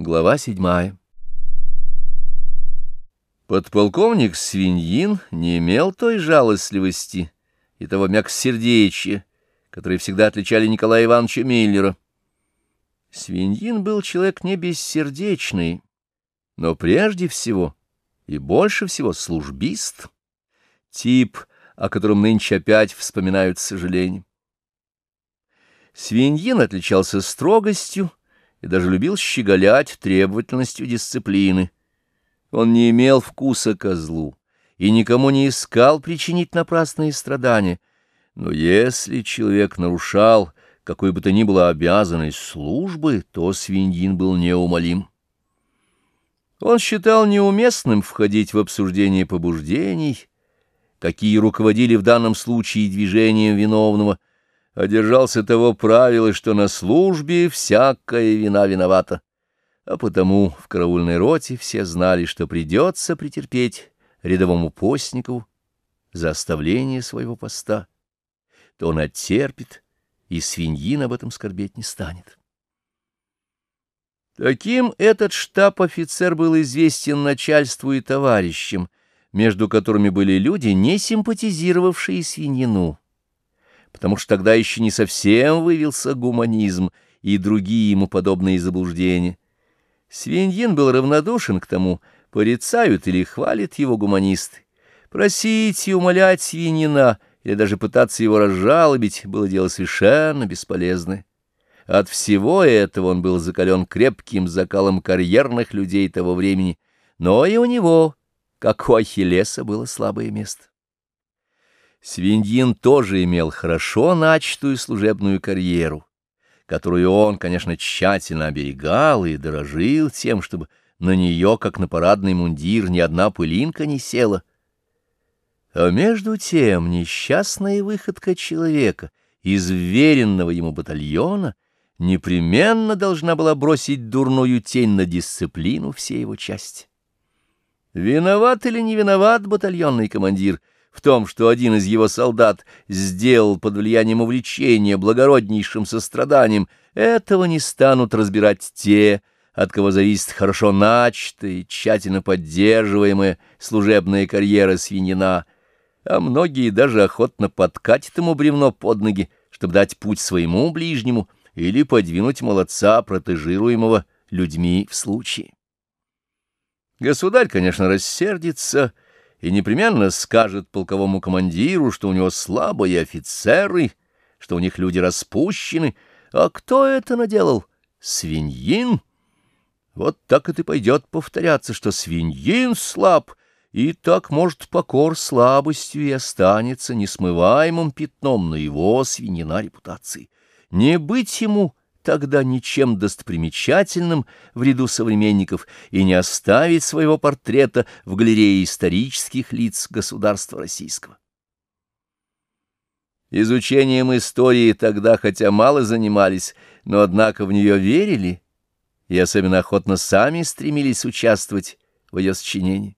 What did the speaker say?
Глава седьмая Подполковник Свиньин не имел той жалостливости и того мягкосердечия, которые всегда отличали Николая Ивановича Миллера. Свиньин был человек не бессердечный, но прежде всего и больше всего службист, тип, о котором нынче опять вспоминают с сожалением. Свиньин отличался строгостью, и даже любил щеголять требовательностью дисциплины. Он не имел вкуса козлу и никому не искал причинить напрасные страдания. Но если человек нарушал какой бы то ни было обязанность службы, то свиньин был неумолим. Он считал неуместным входить в обсуждение побуждений, какие руководили в данном случае движением виновного, одержался того правила, что на службе всякая вина виновата. А потому в караульной роте все знали, что придется претерпеть рядовому постникову за оставление своего поста. То он оттерпит, и свиньин об этом скорбеть не станет. Таким этот штаб-офицер был известен начальству и товарищам, между которыми были люди, не симпатизировавшие свиньину потому что тогда еще не совсем вывелся гуманизм и другие ему подобные заблуждения. Свиньин был равнодушен к тому, порицают или хвалят его гуманисты. Просить и умолять свинина или даже пытаться его разжалобить было дело совершенно бесполезное. От всего этого он был закален крепким закалом карьерных людей того времени, но и у него, как у Ахиллеса, было слабое место. Свиньин тоже имел хорошо начатую служебную карьеру, которую он, конечно, тщательно оберегал и дорожил тем, чтобы на нее, как на парадный мундир, ни одна пылинка не села. А между тем несчастная выходка человека из веренного ему батальона непременно должна была бросить дурную тень на дисциплину всей его части. Виноват или не виноват батальонный командир — в том, что один из его солдат сделал под влиянием увлечения благороднейшим состраданием, этого не станут разбирать те, от кого зависит хорошо начатая и тщательно поддерживаемая служебная карьера свинина, а многие даже охотно подкатят ему бревно под ноги, чтобы дать путь своему ближнему или подвинуть молодца, протежируемого людьми в случае. Государь, конечно, рассердится, — и непременно скажет полковому командиру, что у него слабые офицеры, что у них люди распущены. А кто это наделал? Свиньин? Вот так это пойдет повторяться, что свиньин слаб, и так, может, покор слабостью и останется несмываемым пятном на его свинина репутации. Не быть ему тогда ничем достопримечательным в ряду современников и не оставить своего портрета в галерее исторических лиц государства российского. Изучением истории тогда хотя мало занимались, но однако в нее верили и особенно охотно сами стремились участвовать в ее сочинении.